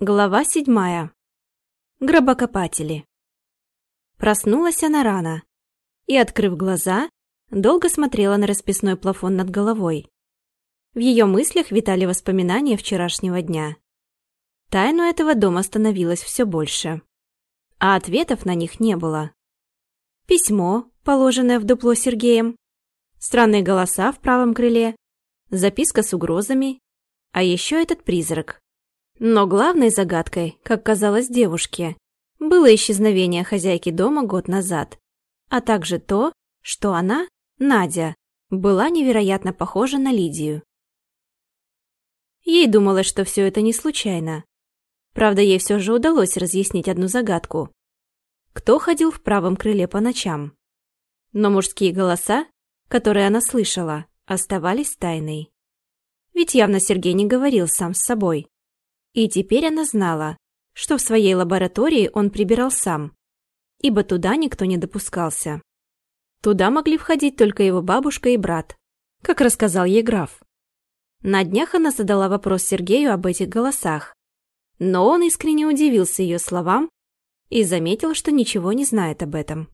Глава седьмая. Гробокопатели. Проснулась она рано и, открыв глаза, долго смотрела на расписной плафон над головой. В ее мыслях витали воспоминания вчерашнего дня. Тайну этого дома становилось все больше, а ответов на них не было. Письмо, положенное в дупло Сергеем, странные голоса в правом крыле, записка с угрозами, а еще этот призрак, но главной загадкой, как казалось девушке, было исчезновение хозяйки дома год назад, а также то, что она, Надя, была невероятно похожа на Лидию. Ей думалось, что все это не случайно. Правда, ей все же удалось разъяснить одну загадку. Кто ходил в правом крыле по ночам? Но мужские голоса, которые она слышала, оставались тайной. Ведь явно Сергей не говорил сам с собой. И теперь она знала, что в своей лаборатории он прибирал сам, ибо туда никто не допускался. Туда могли входить только его бабушка и брат, как рассказал ей граф. На днях она задала вопрос Сергею об этих голосах, но он искренне удивился ее словам и заметил, что ничего не знает об этом.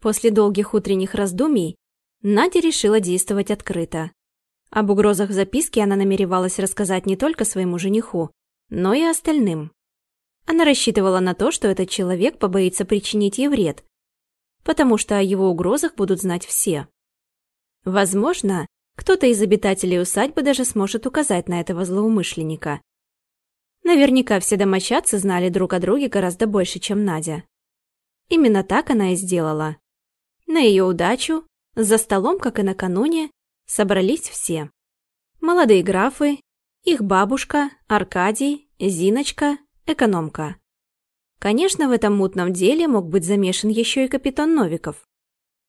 После долгих утренних раздумий Надя решила действовать открыто. Об угрозах в записке она намеревалась рассказать не только своему жениху, но и остальным. Она рассчитывала на то, что этот человек побоится причинить ей вред, потому что о его угрозах будут знать все. Возможно, кто-то из обитателей усадьбы даже сможет указать на этого злоумышленника. Наверняка все домочадцы знали друг о друге гораздо больше, чем Надя. Именно так она и сделала. На ее удачу, за столом, как и накануне, собрались все. Молодые графы, их бабушка, Аркадий, Зиночка, экономка. Конечно, в этом мутном деле мог быть замешан еще и капитан Новиков.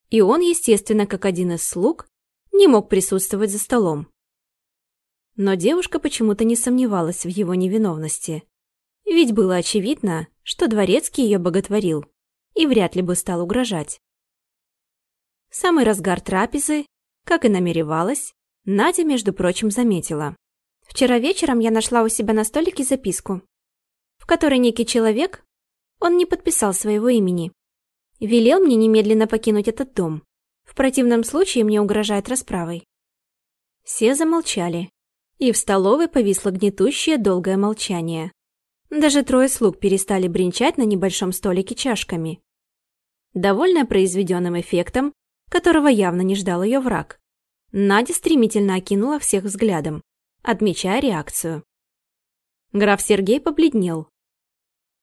И он, естественно, как один из слуг, не мог присутствовать за столом. Но девушка почему-то не сомневалась в его невиновности. Ведь было очевидно, что Дворецкий ее боготворил и вряд ли бы стал угрожать. В самый разгар трапезы как и намеревалась, Надя, между прочим, заметила. Вчера вечером я нашла у себя на столике записку, в которой некий человек, он не подписал своего имени, велел мне немедленно покинуть этот дом. В противном случае мне угрожает расправой. Все замолчали, и в столовой повисло гнетущее долгое молчание. Даже трое слуг перестали бренчать на небольшом столике чашками. Довольная произведенным эффектом, которого явно не ждал ее враг. Надя стремительно окинула всех взглядом, отмечая реакцию. Граф Сергей побледнел.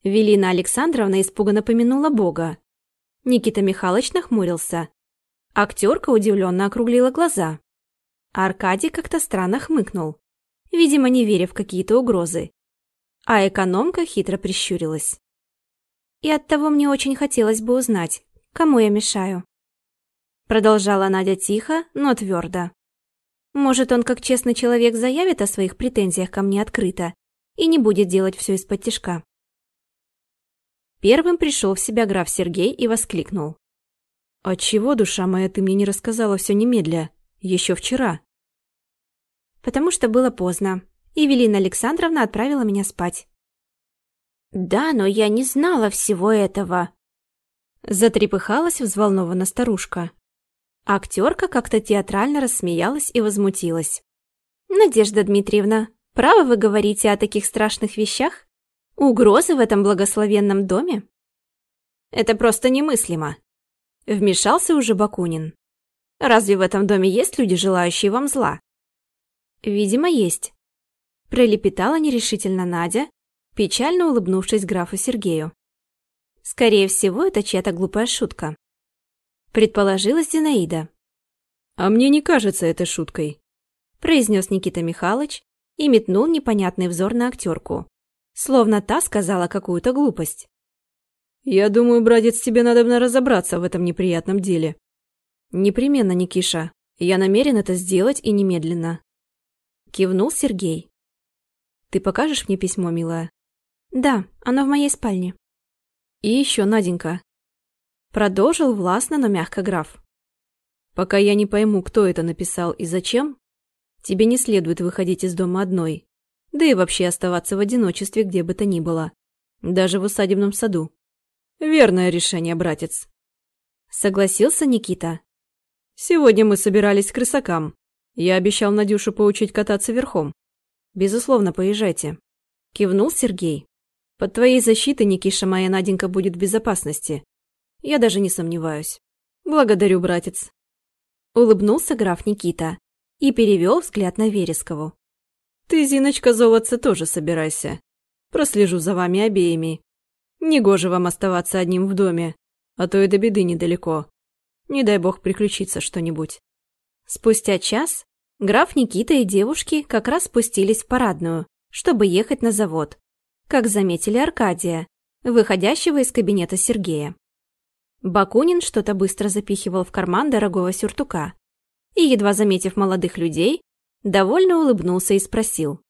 Велина Александровна испуганно помянула Бога. Никита Михайлович нахмурился. Актерка удивленно округлила глаза. Аркадий как-то странно хмыкнул, видимо, не веря в какие-то угрозы. А экономка хитро прищурилась. И оттого мне очень хотелось бы узнать, кому я мешаю. Продолжала Надя тихо, но твердо. Может, он как честный человек заявит о своих претензиях ко мне открыто и не будет делать все из-под тишка. Первым пришел в себя граф Сергей и воскликнул. «Отчего, душа моя, ты мне не рассказала все немедля? Еще вчера?» «Потому что было поздно. Евелина Александровна отправила меня спать». «Да, но я не знала всего этого», Затрепыхалась взволнованно старушка. Актерка как-то театрально рассмеялась и возмутилась. «Надежда Дмитриевна, право вы говорите о таких страшных вещах? Угрозы в этом благословенном доме?» «Это просто немыслимо», — вмешался уже Бакунин. «Разве в этом доме есть люди, желающие вам зла?» «Видимо, есть», — пролепетала нерешительно Надя, печально улыбнувшись графу Сергею. «Скорее всего, это чья-то глупая шутка предположила Зинаида. «А мне не кажется это шуткой», произнес Никита Михайлович и метнул непонятный взор на актерку, словно та сказала какую-то глупость. «Я думаю, братец, тебе надо разобраться в этом неприятном деле». «Непременно, Никиша. Я намерен это сделать и немедленно». Кивнул Сергей. «Ты покажешь мне письмо, милая?» «Да, оно в моей спальне». «И еще, Наденька, Продолжил властно, но мягко граф. «Пока я не пойму, кто это написал и зачем, тебе не следует выходить из дома одной. Да и вообще оставаться в одиночестве где бы то ни было. Даже в усадебном саду. Верное решение, братец. Согласился Никита. Сегодня мы собирались к крысакам. Я обещал Надюшу поучить кататься верхом. Безусловно, поезжайте. Кивнул Сергей. Под твоей защитой, Никиша, моя Наденька будет в безопасности. Я даже не сомневаюсь. Благодарю, братец. Улыбнулся граф Никита и перевел взгляд на Верескову. Ты, Зиночка, золотце, тоже собирайся. Прослежу за вами обеими. Негоже вам оставаться одним в доме, а то и до беды недалеко. Не дай бог приключиться что-нибудь. Спустя час граф Никита и девушки как раз спустились в парадную, чтобы ехать на завод, как заметили Аркадия, выходящего из кабинета Сергея. Бакунин что-то быстро запихивал в карман дорогого сюртука и, едва заметив молодых людей, довольно улыбнулся и спросил.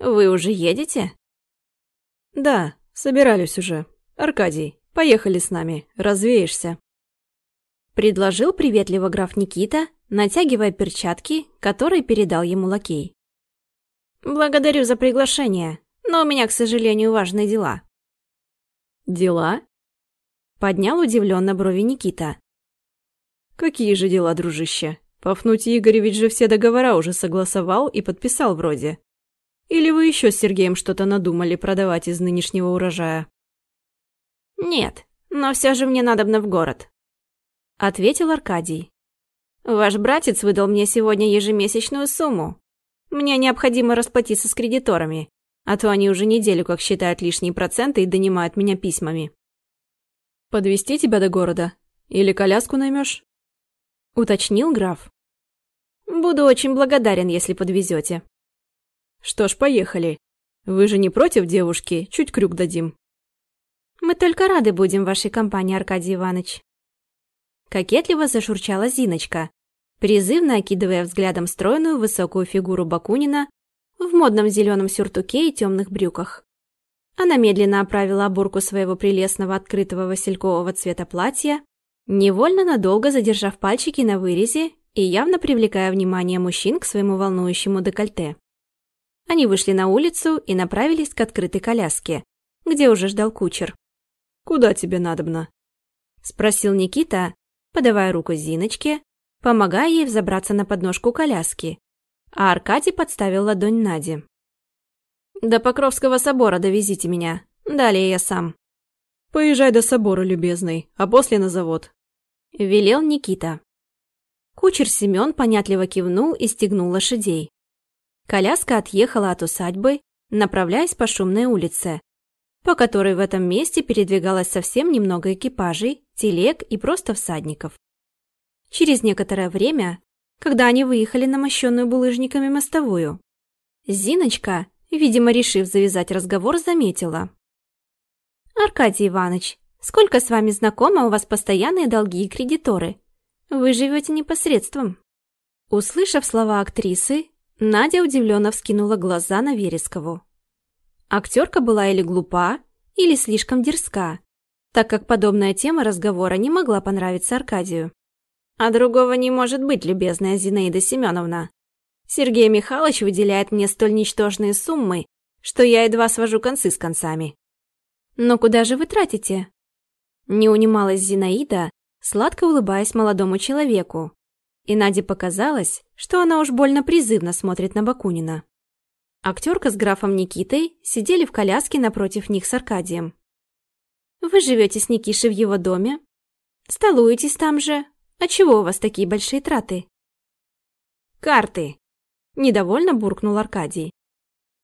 «Вы уже едете?» «Да, собирались уже. Аркадий, поехали с нами, развеешься». Предложил приветливо граф Никита, натягивая перчатки, которые передал ему лакей. «Благодарю за приглашение, но у меня, к сожалению, важные дела». «Дела?» Поднял удивленно брови Никита. «Какие же дела, дружище? Пафнутий Игоревич же все договора уже согласовал и подписал вроде. Или вы еще с Сергеем что-то надумали продавать из нынешнего урожая?» «Нет, но все же мне надобно в город», — ответил Аркадий. «Ваш братец выдал мне сегодня ежемесячную сумму. Мне необходимо расплатиться с кредиторами, а то они уже неделю как считают лишние проценты и донимают меня письмами». «Подвести тебя до города? Или коляску наймешь?» — уточнил граф. «Буду очень благодарен, если подвезете». «Что ж, поехали. Вы же не против девушки? Чуть крюк дадим». «Мы только рады будем вашей компании, Аркадий Иванович». Кокетливо зашурчала Зиночка, призывно окидывая взглядом стройную высокую фигуру Бакунина в модном зеленом сюртуке и темных брюках. Она медленно оправила оборку своего прелестного открытого василькового цвета платья, невольно надолго задержав пальчики на вырезе и явно привлекая внимание мужчин к своему волнующему декольте. Они вышли на улицу и направились к открытой коляске, где уже ждал кучер. «Куда тебе надобно?» — спросил Никита, подавая руку Зиночке, помогая ей взобраться на подножку коляски, а Аркадий подставил ладонь Наде. «До Покровского собора довезите меня, далее я сам». «Поезжай до собора, любезный, а после на завод», — велел Никита. Кучер Семен понятливо кивнул и стегнул лошадей. Коляска отъехала от усадьбы, направляясь по шумной улице, по которой в этом месте передвигалось совсем немного экипажей, телег и просто всадников. Через некоторое время, когда они выехали на мощенную булыжниками мостовую, Зиночка, видимо, решив завязать разговор, заметила. «Аркадий Иванович, сколько с вами знакомо, у вас постоянные долги и кредиторы. Вы живете непосредством». Услышав слова актрисы, Надя удивленно вскинула глаза на Верескову. Актерка была или глупа, или слишком дерзка, так как подобная тема разговора не могла понравиться Аркадию. «А другого не может быть, любезная Зинаида Семеновна. Сергей Михайлович выделяет мне столь ничтожные суммы, что я едва свожу концы с концами». «Но куда же вы тратите?» Не унималась Зинаида, сладко улыбаясь молодому человеку. И Наде показалось, что она уж больно призывно смотрит на Бакунина. Актерка с графом Никитой сидели в коляске напротив них с Аркадием. «Вы живете с Никишей в его доме? Столуетесь там же? А чего у вас такие большие траты?» «Карты!» – недовольно буркнул Аркадий.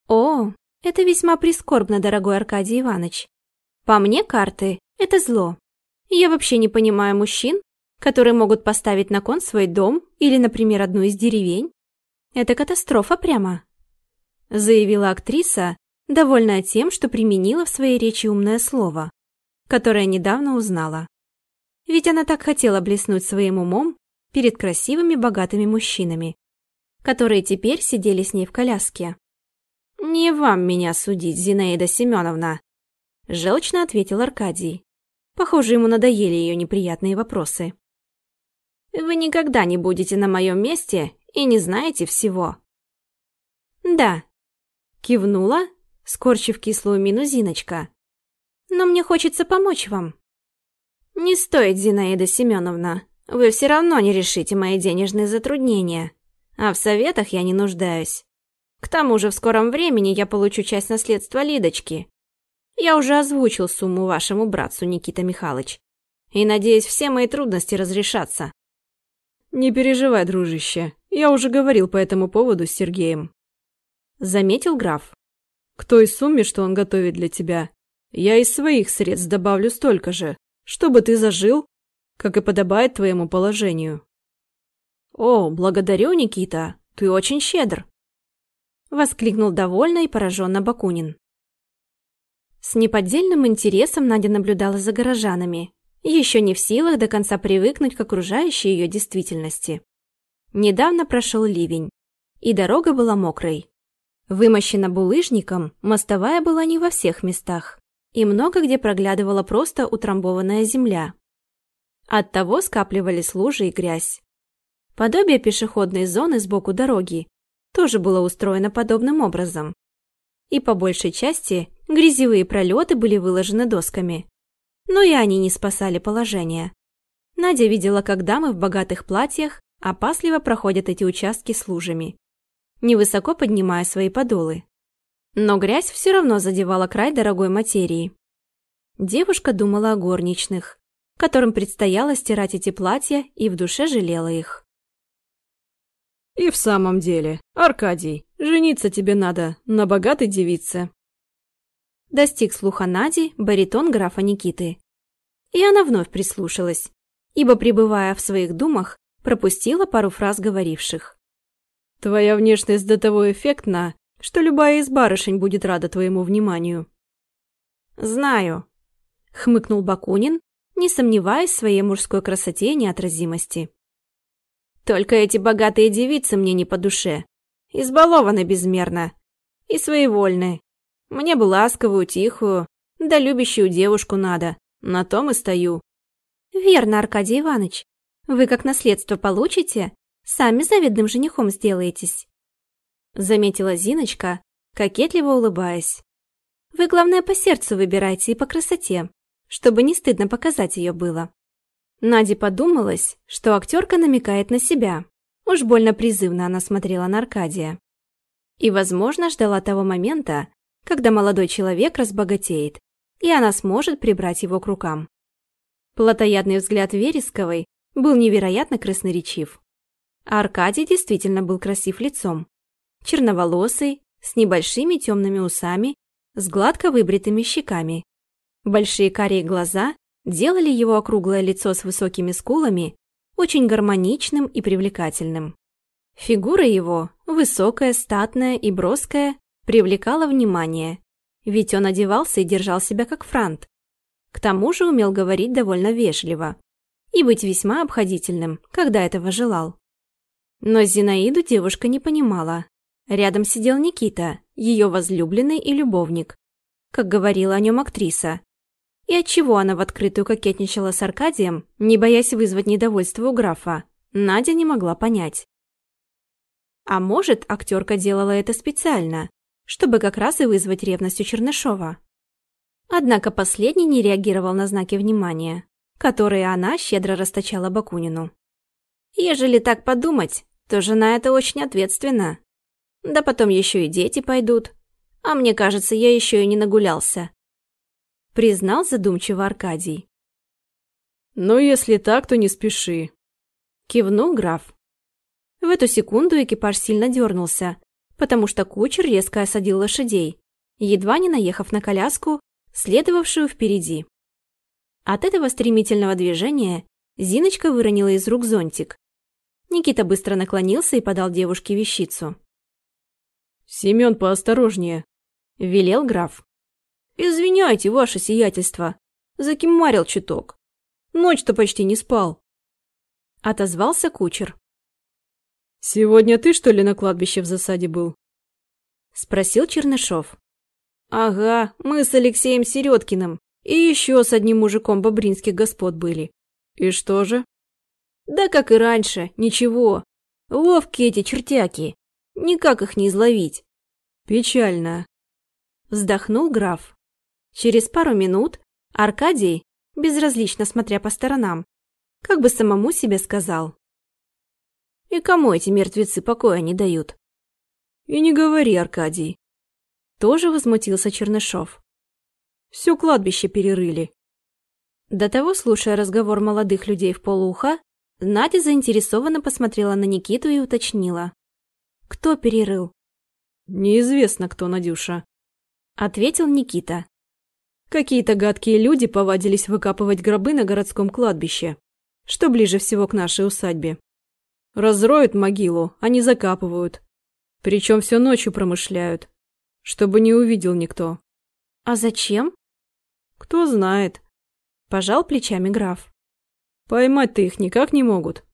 «О, это весьма прискорбно, дорогой Аркадий Иванович. По мне карты – это зло. Я вообще не понимаю мужчин, которые могут поставить на кон свой дом или, например, одну из деревень. Это катастрофа прямо», – заявила актриса, довольная тем, что применила в своей речи умное слово, которое недавно узнала. Ведь она так хотела блеснуть своим умом перед красивыми богатыми мужчинами, которые теперь сидели с ней в коляске. «Не вам меня судить, Зинаида Семеновна», Желчно ответил Аркадий. Похоже, ему надоели ее неприятные вопросы. «Вы никогда не будете на моем месте и не знаете всего». «Да, Кивнула, скорчив кислую мину Зиночка. «Но мне хочется помочь вам». «Не стоит, Зинаида Семеновна. Вы все равно не решите мои денежные затруднения. А в советах я не нуждаюсь. К тому же в скором времени я получу часть наследства Лидочки. Я уже озвучил сумму вашему братцу, Никита Михайлович. И надеюсь, все мои трудности разрешатся». «Не переживай, дружище. Я уже говорил по этому поводу с Сергеем. Заметил граф. К той сумме, что он готовит для тебя, я из своих средств добавлю столько же, чтобы ты зажил, как и подобает твоему положению. О, благодарю, Никита, ты очень щедр. Воскликнул довольно и пораженно Бакунин. С неподдельным интересом Надя наблюдала за горожанами, еще не в силах до конца привыкнуть к окружающей ее действительности. Недавно прошел ливень, и дорога была мокрой. Вымощена булыжником, мостовая была не во всех местах, и много где проглядывала просто утрамбованная земля. Оттого скапливались лужи и грязь. Подобие пешеходной зоны сбоку дороги тоже было устроено подобным образом. И по большей части грязевые пролеты были выложены досками. Но и они не спасали положение. Надя видела, как дамы в богатых платьях опасливо проходят эти участки с лужами невысоко поднимая свои подолы. Но грязь все равно задевала край дорогой материи. Девушка думала о горничных, которым предстояло стирать эти платья, и в душе жалела их. «И в самом деле, Аркадий, жениться тебе надо на богатой девице». Достиг слуха Нади баритон графа Никиты. И она вновь прислушалась, ибо, пребывая в своих думах, пропустила пару фраз говоривших. Твоя внешность до того эффектна, что любая из барышень будет рада твоему вниманию. Знаю, хмыкнул Бакунин, не сомневаясь в своей мужской красоте и неотразимости. Только эти богатые девицы мне не по душе. Избалованы безмерно. И своевольны. Мне бы ласковую, тихую, да любящую девушку надо. На том и стою. Верно, Аркадий Иванович. Вы как наследство получите, Сами завидным женихом сделаетесь. Заметила Зиночка, кокетливо улыбаясь. Вы, главное, по сердцу выбирайте и по красоте, чтобы не стыдно показать ее было. Наде подумалось, что актерка намекает на себя. Уж больно призывно она смотрела на Аркадия. И, возможно, ждала того момента, когда молодой человек разбогатеет, и она сможет прибрать его к рукам. Платоядный взгляд Вересковой был невероятно красноречив. А Аркадий действительно был красив лицом. Черноволосый, с небольшими темными усами, с гладко выбритыми щеками. Большие карие глаза делали его округлое лицо с высокими скулами очень гармоничным и привлекательным. Фигура его, высокая, статная и броская, привлекала внимание, ведь он одевался и держал себя как франт. К тому же умел говорить довольно вежливо и быть весьма обходительным, когда этого желал. Но Зинаиду девушка не понимала. Рядом сидел Никита, ее возлюбленный и любовник, как говорила о нем актриса. И отчего она в открытую кокетничала с Аркадием, не боясь вызвать недовольство у графа, Надя не могла понять. А может, актерка делала это специально, чтобы как раз и вызвать ревность у Чернышова. Однако последний не реагировал на знаки внимания, которые она щедро расточала Бакунину. Ежели так подумать, то жена это очень ответственно. Да потом еще и дети пойдут. А мне кажется, я еще и не нагулялся. Признал задумчиво Аркадий. «Ну, если так, то не спеши», — кивнул граф. В эту секунду экипаж сильно дернулся, потому что кучер резко осадил лошадей, едва не наехав на коляску, следовавшую впереди. От этого стремительного движения Зиночка выронила из рук зонтик, Никита быстро наклонился и подал девушке вещицу. «Семен, поосторожнее», — велел граф. «Извиняйте, ваше сиятельство, закимарил чуток. Ночь-то почти не спал», — отозвался кучер. «Сегодня ты, что ли, на кладбище в засаде был?» — спросил Чернышов. «Ага, мы с Алексеем Середкиным и еще с одним мужиком бобринских господ были. И что же?» Да как и раньше, ничего. Ловкие эти чертяки. Никак их не изловить. Печально. Вздохнул граф. Через пару минут Аркадий, безразлично смотря по сторонам, как бы самому себе сказал. И кому эти мертвецы покоя не дают? И не говори, Аркадий. Тоже возмутился Чернышов. Все кладбище перерыли. До того, слушая разговор молодых людей в полууха, Надя заинтересованно посмотрела на Никиту и уточнила. «Кто перерыл?» «Неизвестно, кто, Надюша», — ответил Никита. «Какие-то гадкие люди повадились выкапывать гробы на городском кладбище, что ближе всего к нашей усадьбе. Разроют могилу, они закапывают. Причем все ночью промышляют, чтобы не увидел никто». «А зачем?» «Кто знает», Пожал плечами граф. Поймать-то их никак не могут.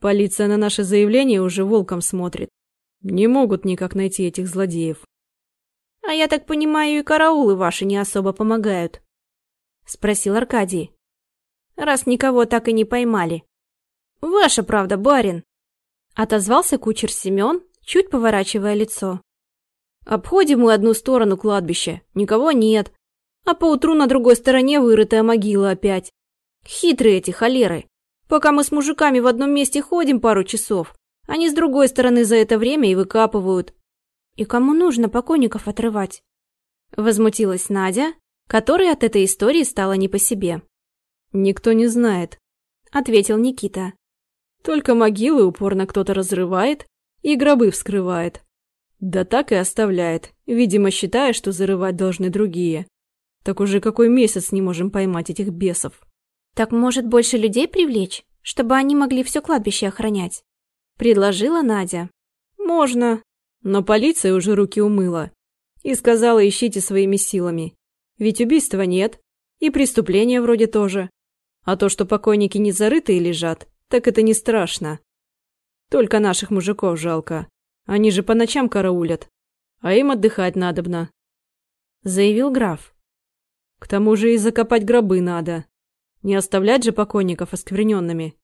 Полиция на наше заявление уже волком смотрит. Не могут никак найти этих злодеев. А я так понимаю, и караулы ваши не особо помогают? Спросил Аркадий. Раз никого так и не поймали. Ваша правда, барин. Отозвался кучер Семен, чуть поворачивая лицо. Обходим мы одну сторону кладбища, никого нет а поутру на другой стороне вырытая могила опять. Хитрые эти холеры. Пока мы с мужиками в одном месте ходим пару часов, они с другой стороны за это время и выкапывают. И кому нужно покойников отрывать? Возмутилась Надя, которой от этой истории стало не по себе. «Никто не знает», — ответил Никита. «Только могилы упорно кто-то разрывает и гробы вскрывает. Да так и оставляет, видимо, считая, что зарывать должны другие. Так уже какой месяц не можем поймать этих бесов. Так может больше людей привлечь, чтобы они могли все кладбище охранять? Предложила Надя. Можно, но полиция уже руки умыла. И сказала, ищите своими силами. Ведь убийства нет, и преступления вроде тоже. А то, что покойники не зарытые лежат, так это не страшно. Только наших мужиков жалко. Они же по ночам караулят. А им отдыхать надобно. Заявил граф. К тому же и закопать гробы надо. Не оставлять же покойников оскверненными.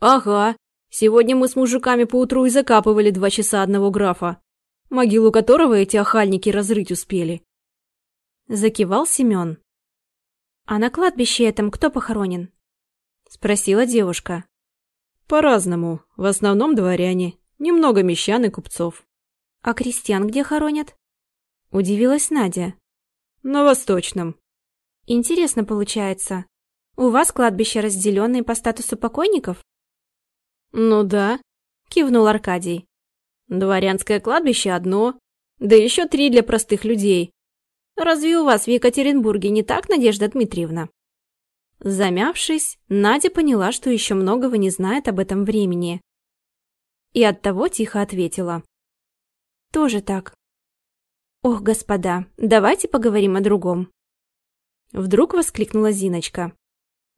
Ага, сегодня мы с мужиками поутру и закапывали два часа одного графа, могилу которого эти охальники разрыть успели. Закивал Семен. А на кладбище этом кто похоронен? Спросила девушка. По-разному. В основном дворяне. Немного мещан и купцов. А крестьян где хоронят? Удивилась Надя. На восточном. Интересно получается. У вас кладбище разделенные по статусу покойников? Ну да, кивнул Аркадий. Дворянское кладбище одно, да еще три для простых людей. Разве у вас в Екатеринбурге не так, Надежда Дмитриевна? Замявшись, Надя поняла, что еще многого не знает об этом времени. И оттого тихо ответила. Тоже так. Ох, господа, давайте поговорим о другом. Вдруг воскликнула Зиночка.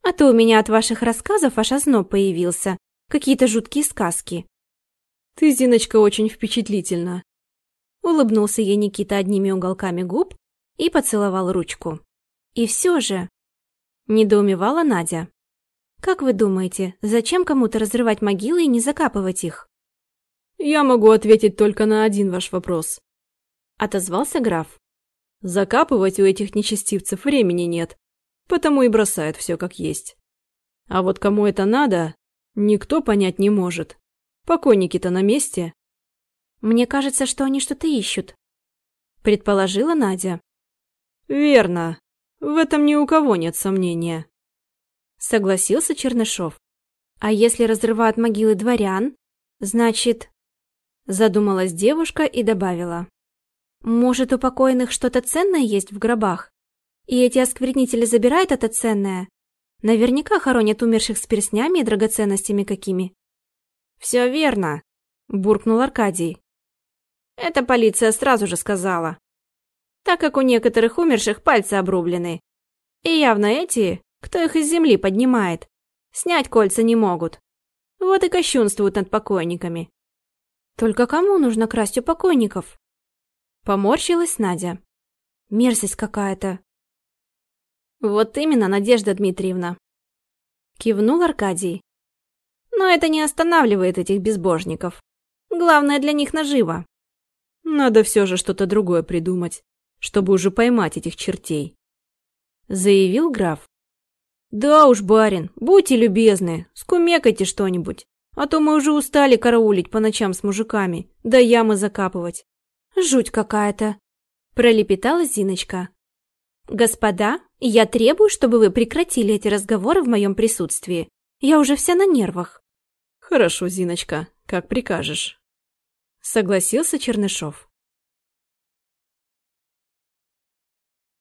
А то у меня от ваших рассказов аж озноб появился. Какие-то жуткие сказки. Ты, Зиночка, очень впечатлительна. Улыбнулся ей Никита одними уголками губ и поцеловал ручку. И все же... Недоумевала Надя. Как вы думаете, зачем кому-то разрывать могилы и не закапывать их? Я могу ответить только на один ваш вопрос. Отозвался граф. Закапывать у этих нечестивцев времени нет, потому и бросают все как есть. А вот кому это надо, никто понять не может. Покойники-то на месте. Мне кажется, что они что-то ищут, предположила Надя. Верно. В этом ни у кого нет сомнения. Согласился Чернышов. А если разрывают могилы дворян, значит... Задумалась девушка и добавила. Может, у покойных что-то ценное есть в гробах? И эти осквернители забирают это ценное? Наверняка хоронят умерших с перстнями и драгоценностями какими. «Все верно», – буркнул Аркадий. «Это полиция сразу же сказала. Так как у некоторых умерших пальцы обрублены. И явно эти, кто их из земли поднимает, снять кольца не могут. Вот и кощунствуют над покойниками». «Только кому нужно красть у покойников?» Поморщилась Надя. Мерзость какая-то. Вот именно, Надежда Дмитриевна. Кивнул Аркадий. Но это не останавливает этих безбожников. Главное для них наживо. Надо все же что-то другое придумать, чтобы уже поймать этих чертей. Заявил граф. Да уж, барин, будьте любезны, скумекайте что-нибудь, а то мы уже устали караулить по ночам с мужиками, да ямы закапывать. Жуть какая-то, пролепетала Зиночка. Господа, я требую, чтобы вы прекратили эти разговоры в моем присутствии. Я уже вся на нервах. Хорошо, Зиночка, как прикажешь. Согласился Чернышов.